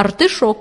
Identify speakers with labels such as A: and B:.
A: артишок